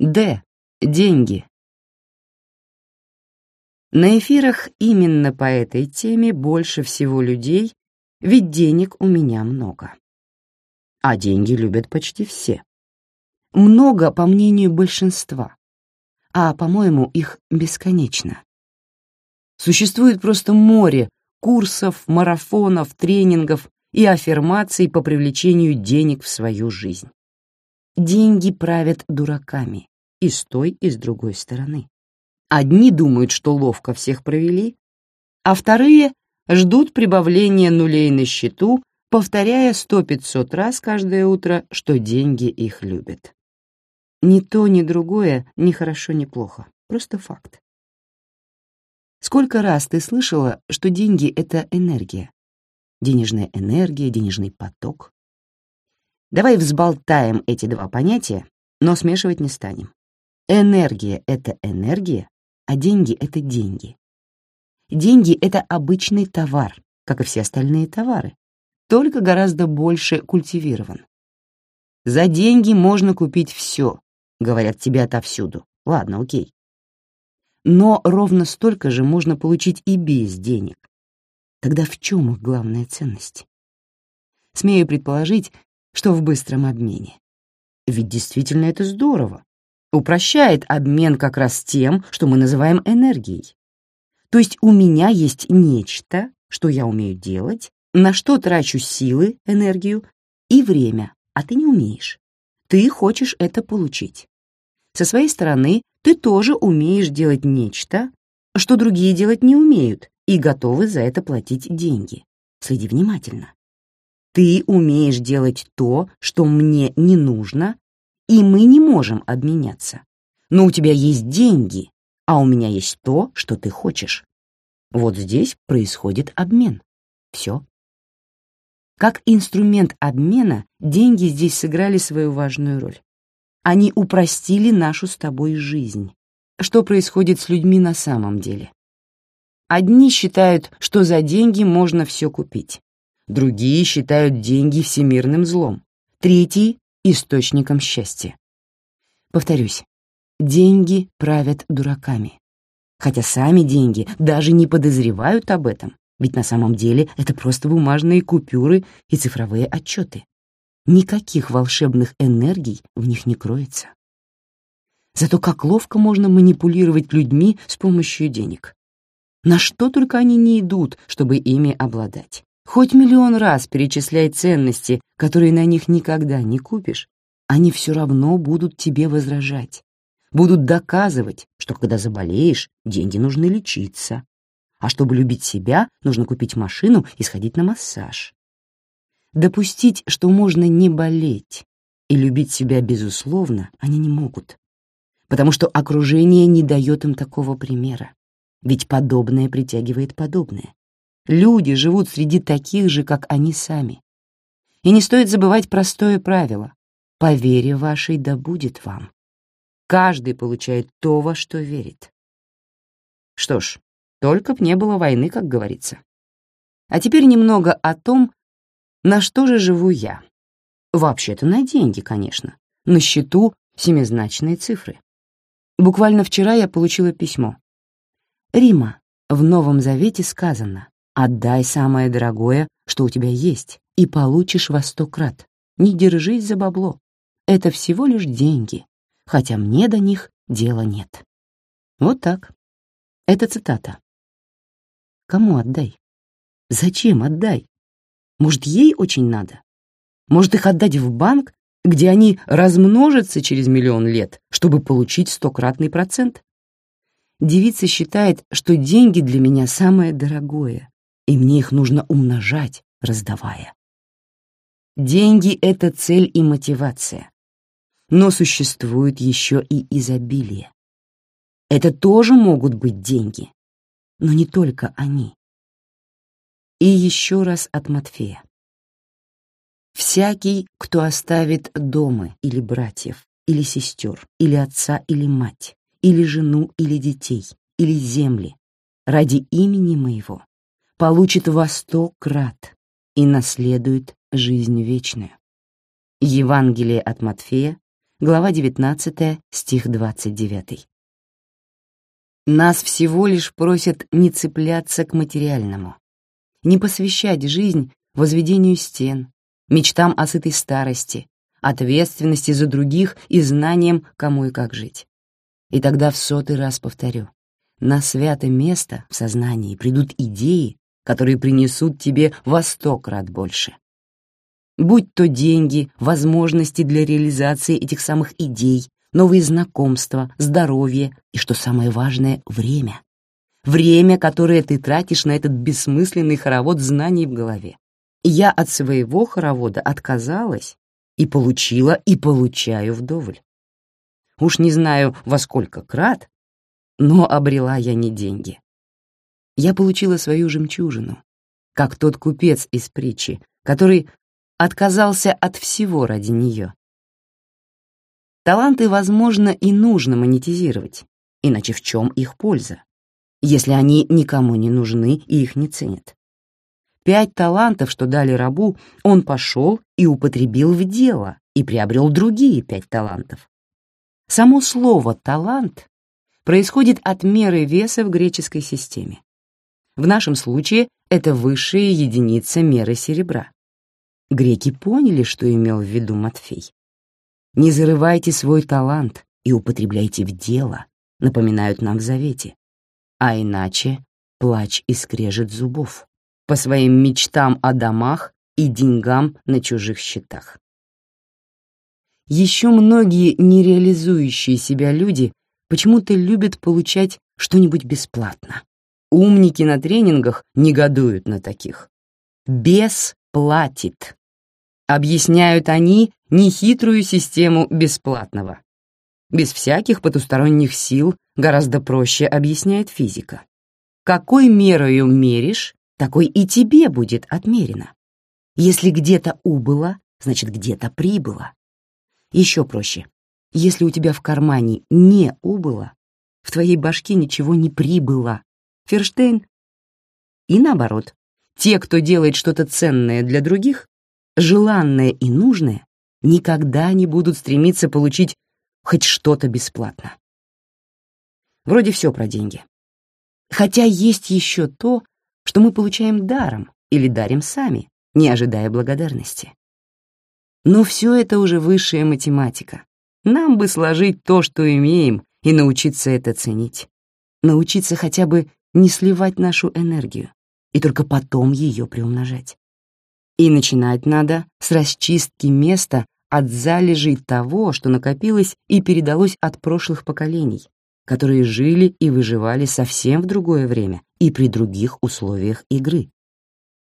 Д. Деньги. На эфирах именно по этой теме больше всего людей, ведь денег у меня много. А деньги любят почти все. Много, по мнению большинства, а, по-моему, их бесконечно. Существует просто море курсов, марафонов, тренингов и аффирмаций по привлечению денег в свою жизнь. Деньги правят дураками и с той, и с другой стороны. Одни думают, что ловко всех провели, а вторые ждут прибавления нулей на счету, повторяя сто-пятьсот раз каждое утро, что деньги их любят. Ни то, ни другое ни хорошо, ни плохо, просто факт. Сколько раз ты слышала, что деньги — это энергия? Денежная энергия, денежный поток. Давай взболтаем эти два понятия, но смешивать не станем. Энергия — это энергия, а деньги — это деньги. Деньги — это обычный товар, как и все остальные товары, только гораздо больше культивирован. За деньги можно купить все, говорят тебе отовсюду. Ладно, окей. Но ровно столько же можно получить и без денег. Тогда в чем их главная ценность? Смею предположить, что в быстром обмене. Ведь действительно это здорово упрощает обмен как раз тем, что мы называем энергией. То есть у меня есть нечто, что я умею делать, на что трачу силы, энергию и время, а ты не умеешь. Ты хочешь это получить. Со своей стороны, ты тоже умеешь делать нечто, что другие делать не умеют и готовы за это платить деньги. Следи внимательно. Ты умеешь делать то, что мне не нужно, и мы не можем обменяться. Но у тебя есть деньги, а у меня есть то, что ты хочешь. Вот здесь происходит обмен. Все. Как инструмент обмена деньги здесь сыграли свою важную роль. Они упростили нашу с тобой жизнь. Что происходит с людьми на самом деле? Одни считают, что за деньги можно все купить. Другие считают деньги всемирным злом. Третьи источником счастья. Повторюсь, деньги правят дураками. Хотя сами деньги даже не подозревают об этом, ведь на самом деле это просто бумажные купюры и цифровые отчеты. Никаких волшебных энергий в них не кроется. Зато как ловко можно манипулировать людьми с помощью денег. На что только они не идут, чтобы ими обладать. Хоть миллион раз перечисляй ценности, которые на них никогда не купишь, они все равно будут тебе возражать. Будут доказывать, что когда заболеешь, деньги нужно лечиться. А чтобы любить себя, нужно купить машину и сходить на массаж. Допустить, что можно не болеть и любить себя безусловно, они не могут. Потому что окружение не дает им такого примера. Ведь подобное притягивает подобное. Люди живут среди таких же, как они сами. И не стоит забывать простое правило. По вере вашей да будет вам. Каждый получает то, во что верит. Что ж, только б не было войны, как говорится. А теперь немного о том, на что же живу я. Вообще-то на деньги, конечно. На счету семизначные цифры. Буквально вчера я получила письмо. «Рима, в Новом Завете сказано, Отдай самое дорогое, что у тебя есть, и получишь во сто крат. Не держись за бабло. Это всего лишь деньги, хотя мне до них дела нет. Вот так. Это цитата. Кому отдай? Зачем отдай? Может, ей очень надо? Может, их отдать в банк, где они размножатся через миллион лет, чтобы получить стократный процент? Девица считает, что деньги для меня самое дорогое, и мне их нужно умножать, раздавая. Деньги — это цель и мотивация. Но существует еще и изобилие. Это тоже могут быть деньги, но не только они. И еще раз от Матфея. «Всякий, кто оставит дома или братьев, или сестер, или отца, или мать, или жену, или детей, или земли, ради имени моего, получит во сто крат и наследует жизнь вечную. Евангелие от Матфея, глава 19, стих 29. Нас всего лишь просят не цепляться к материальному, не посвящать жизнь возведению стен, мечтам о сытой старости, ответственности за других и знанием, кому и как жить. И тогда в сотый раз повторю, на святое место в сознании придут идеи, которые принесут тебе во сто крат больше. Будь то деньги, возможности для реализации этих самых идей, новые знакомства, здоровье и, что самое важное, время. Время, которое ты тратишь на этот бессмысленный хоровод знаний в голове. Я от своего хоровода отказалась и получила, и получаю вдоволь. Уж не знаю, во сколько крат, но обрела я не деньги. Я получила свою жемчужину, как тот купец из притчи, который отказался от всего ради нее. Таланты, возможно, и нужно монетизировать, иначе в чем их польза, если они никому не нужны и их не ценят? Пять талантов, что дали рабу, он пошел и употребил в дело и приобрел другие пять талантов. Само слово «талант» происходит от меры веса в греческой системе. В нашем случае это высшая единица меры серебра. Греки поняли, что имел в виду Матфей. «Не зарывайте свой талант и употребляйте в дело», напоминают нам в Завете. А иначе плач и скрежет зубов по своим мечтам о домах и деньгам на чужих счетах. Еще многие нереализующие себя люди почему-то любят получать что-нибудь бесплатно. Умники на тренингах негодуют на таких. «Бес платит». Объясняют они нехитрую систему бесплатного. Без всяких потусторонних сил гораздо проще объясняет физика. Какой мерою меришь, такой и тебе будет отмерено. Если где-то убыло, значит, где-то прибыло. Еще проще. Если у тебя в кармане не убыло, в твоей башке ничего не прибыло. Ферштейн? И наоборот. Те, кто делает что-то ценное для других, желанное и нужное, никогда не будут стремиться получить хоть что-то бесплатно. Вроде все про деньги. Хотя есть еще то, что мы получаем даром или дарим сами, не ожидая благодарности. Но все это уже высшая математика. Нам бы сложить то, что имеем, и научиться это ценить. Научиться хотя бы не сливать нашу энергию, и только потом ее приумножать. И начинать надо с расчистки места от залежей того, что накопилось и передалось от прошлых поколений, которые жили и выживали совсем в другое время и при других условиях игры.